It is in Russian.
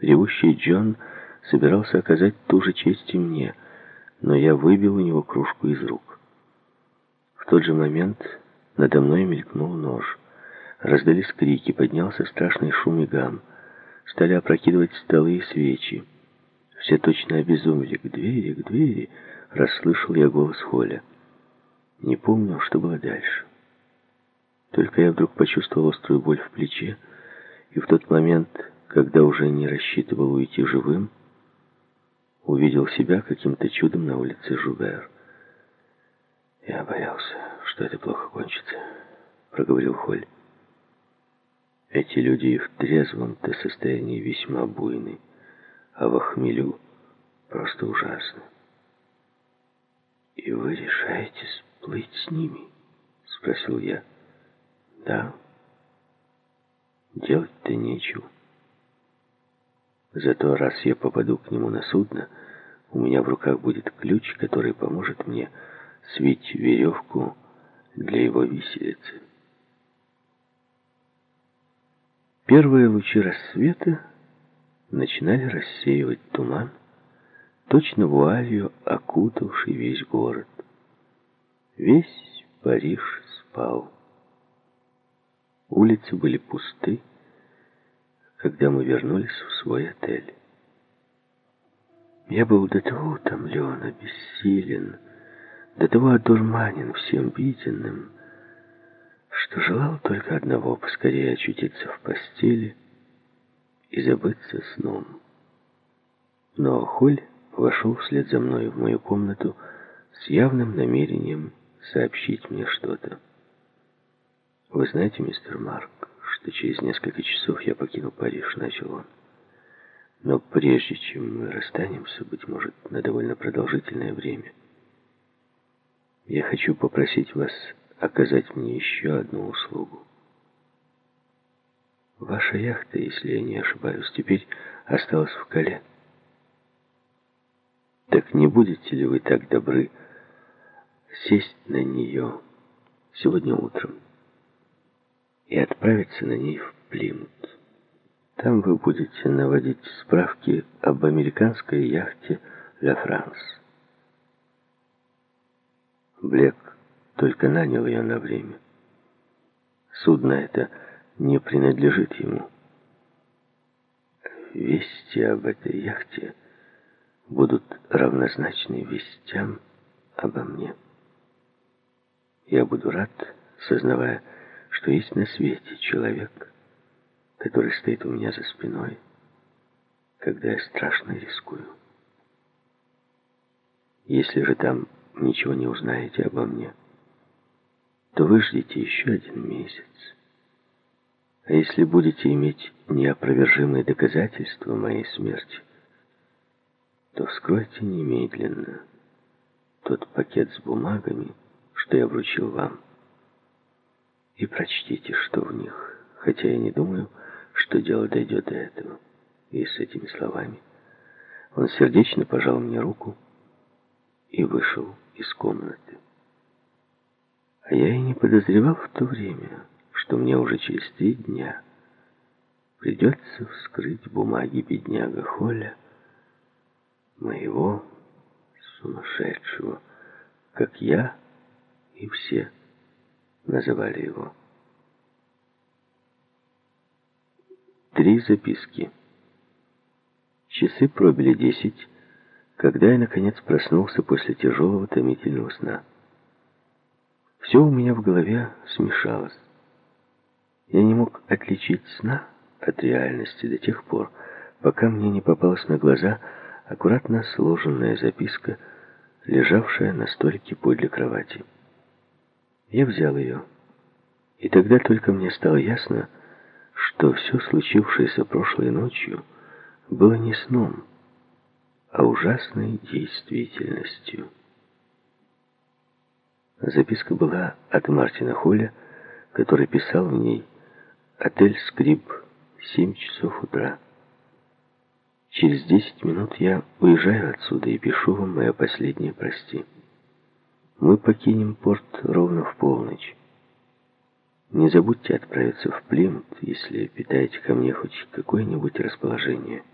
Ревущий Джон собирался оказать ту же честь и мне, но я выбил у него кружку из рук. В тот же момент надо мной мелькнул нож. Раздались крики, поднялся страшный шум и гам. Стали опрокидывать столы и свечи. Все точно обезумели. К двери, к двери, расслышал я голос Холя. Не помню, что было дальше. Только я вдруг почувствовал острую боль в плече, и в тот момент, когда уже не рассчитывал уйти живым, увидел себя каким-то чудом на улице Жубер. «Я боялся, что это плохо кончится», — проговорил Холь. «Эти люди в трезвом-то состоянии весьма буйны, а в хмелю просто ужасно». «И вы решаетесь плыть с ними?» — спросил я. «Да. Делать-то нечего». Зато раз я попаду к нему на судно, у меня в руках будет ключ, который поможет мне свить веревку для его виселицы. Первые лучи рассвета начинали рассеивать туман, точно вуалью окутавший весь город. Весь Париж спал. Улицы были пусты, когда мы вернулись в свой отель. Я был до того утомлен, обессилен, до того одурманен всем виденным, что желал только одного — поскорее очутиться в постели и забыться сном. Но Холь вошел вслед за мной в мою комнату с явным намерением сообщить мне что-то. «Вы знаете, мистер Марк, что через несколько часов я покину Париж», — начал он. «Но прежде чем мы расстанемся, быть может, на довольно продолжительное время, я хочу попросить вас оказать мне еще одну услугу. Ваша яхта, если я не ошибаюсь, теперь осталась в Кале. Так не будете ли вы так добры сесть на нее сегодня утром и отправиться на ней в Плимут? Там вы будете наводить справки об американской яхте «Ля Франс». Блек только нанял ее на время. Судно это не принадлежит ему. Вести об этой яхте будут равнозначны вестям обо мне. Я буду рад, сознавая, что есть на свете человек, который стоит у меня за спиной, когда я страшно рискую. Если же там ничего не узнаете обо мне, то вы ждите еще один месяц. А если будете иметь неопровержимые доказательства моей смерти, то вскройте немедленно тот пакет с бумагами, что я вручил вам, и прочтите, что в них, хотя я не думаю, что дело дойдет до этого. И с этими словами он сердечно пожал мне руку и вышел из комнаты. А я и не подозревал в то время, что мне уже через три дня придется вскрыть бумаги бедняга Холя, моего сумасшедшего, как я и все называли его. Три записки. Часы пробили десять, когда я, наконец, проснулся после тяжелого томительного сна. Все у меня в голове смешалось. Я не мог отличить сна от реальности до тех пор, пока мне не попалась на глаза аккуратно сложенная записка, лежавшая на столике подле кровати. Я взял ее, и тогда только мне стало ясно, что все случившееся прошлой ночью было не сном, а ужасной действительностью. Записка была от Мартина Холля, который писал в ней «Отель Скрип, 7 часов утра». Через 10 минут я уезжаю отсюда и пишу вам мое последнее «Прости». Мы покинем порт ровно в полночь. Не забудьте отправиться в Плимут, если питаете ко мне хоть какое-нибудь расположение.